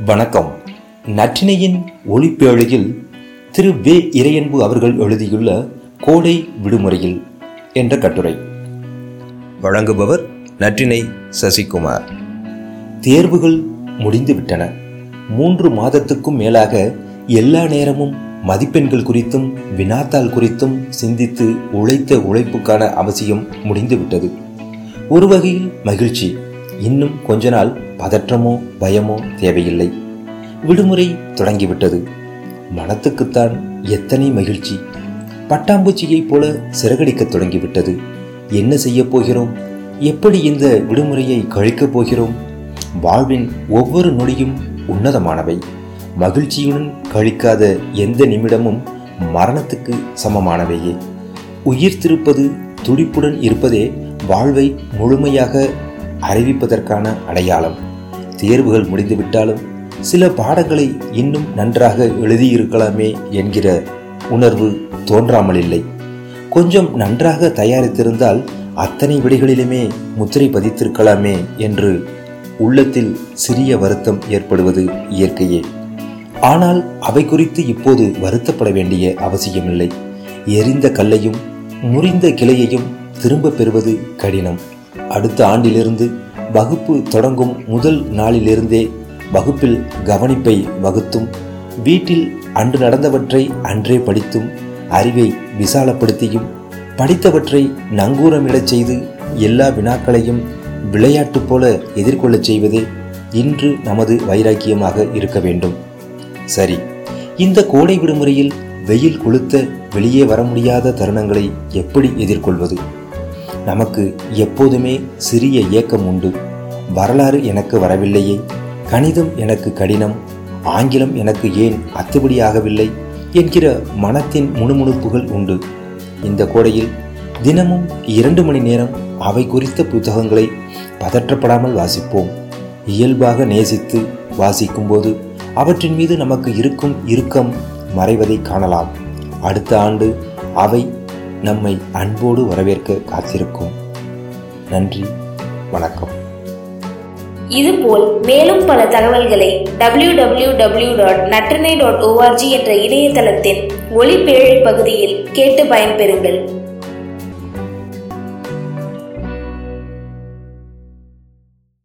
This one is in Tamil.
வணக்கம். நற்றினையின் ஒளிப்பேழையில் திரு வே. இறையன்பு அவர்கள் எழுதியுள்ள கோடை விடுமுறையில் என்ற கட்டுரை. வழங்குபவர் நற்றினை சசிகுமார். தேர்வுகள் முடிந்துவிட்டன. மூன்று மாதத்துக்கும் மேலாக எல்லா நேரமும் மதிப்பெண்கள் குறித்தும் வினாத்தாள் குறித்தும் சிந்தித்து உழைத்த உழைப்புக்கான அவசியம் முடிந்துவிட்டது. ஒரு வகையில் மகிழ்ச்சி. இன்னும் கொஞ்ச நாள் பதற்றமோ பயமோ தேவையில்லை. விடுமுறை தொடங்கிவிட்டது. மனத்துக்குத்தான் எத்தனை மகிழ்ச்சி. பட்டாம்பூச்சியைப் போல சிறகடிக்க தொடங்கிவிட்டது. என்ன செய்யப் போகிறோம்? எப்படி இந்த விடுமுறையை கழிக்கப் போகிறோம்? வாழ்வின் ஒவ்வொரு நொடியும் உன்னதமானவை. மகிழ்ச்சியுடன் கழிக்காத எந்த நிமிடமும் மரணத்துக்கு சமமானவையே. உயிர் திருப்பது துடிப்புடன் இருப்பதே வாழ்வை முழுமையாக அறிவிப்பதற்கான அடையாளம். தேர்வுகள் முடிந்துவிட்டாலும் சில பாடங்களை இன்னும் நன்றாக எழுதியிருக்கலாமே என்கிற உணர்வு தோன்றாமல் கொஞ்சம் நன்றாக தயாரித்திருந்தால் அத்தனை விடைகளிலுமே முத்திரை பதித்திருக்கலாமே என்று உள்ளத்தில் சிறிய வருத்தம் ஏற்படுவது இயற்கையே. ஆனால் அவை குறித்து இப்போது வருத்தப்பட வேண்டிய அவசியமில்லை. எரிந்த கல்லையும் முறிந்த கிளையையும் திரும்ப பெறுவது கடினம். அடுத்த ஆண்டிலிருந்து வகுப்பு தொடங்கும் முதல் நாளிலிருந்தே வகுப்பில் கவனிப்பை வகுத்தும் வீட்டில் அன்று நடந்தவற்றை அன்றே படித்தும் அறிவை விசாலப்படுத்தியும் படித்தவற்றை நங்கூரமிடச் செய்து எல்லா வினாக்களையும் விளையாட்டு போல எதிர்கொள்ளச் செய்வதே இன்று நமது வைராக்கியமாக இருக்க வேண்டும். சரி இந்த கோடை விடுமுறையில் வெயில் கொளுத்த வெளியே வர முடியாத தருணங்களை எப்படி எதிர்கொள்வது? நமக்கு எப்போதுமே சிறிய ஏக்கம் உண்டு. வரலாறு எனக்கு வரவில்லையே. கணிதம் எனக்கு கடினம். ஆங்கிலம் எனக்கு ஏன் அத்துபடியாகவில்லை என்கிற மனத்தின் முணுமுணுப்புகள் உண்டு. இந்த கோடையில் தினமும் இரண்டு மணி நேரம் அவை குறித்த புத்தகங்களை பதற்றப்படாமல் வாசிப்போம். இயல்பாக நேசித்து வாசிக்கும்போது அவற்றின் மீது நமக்கு இருக்கும் இறுக்கம் மறைவதை காணலாம். அடுத்த ஆண்டு அவை நம்மை அன்போடு வரவேற்க காத்திருக்கும். நன்றி வணக்கம். இதுபோல் மேலும் பல தகவல்களை W W W dot Natrinai dot org என்ற இணையதளத்தின் ஒளிப்பேழை பகுதியில் கேட்டு பயன்பெறுங்கள்.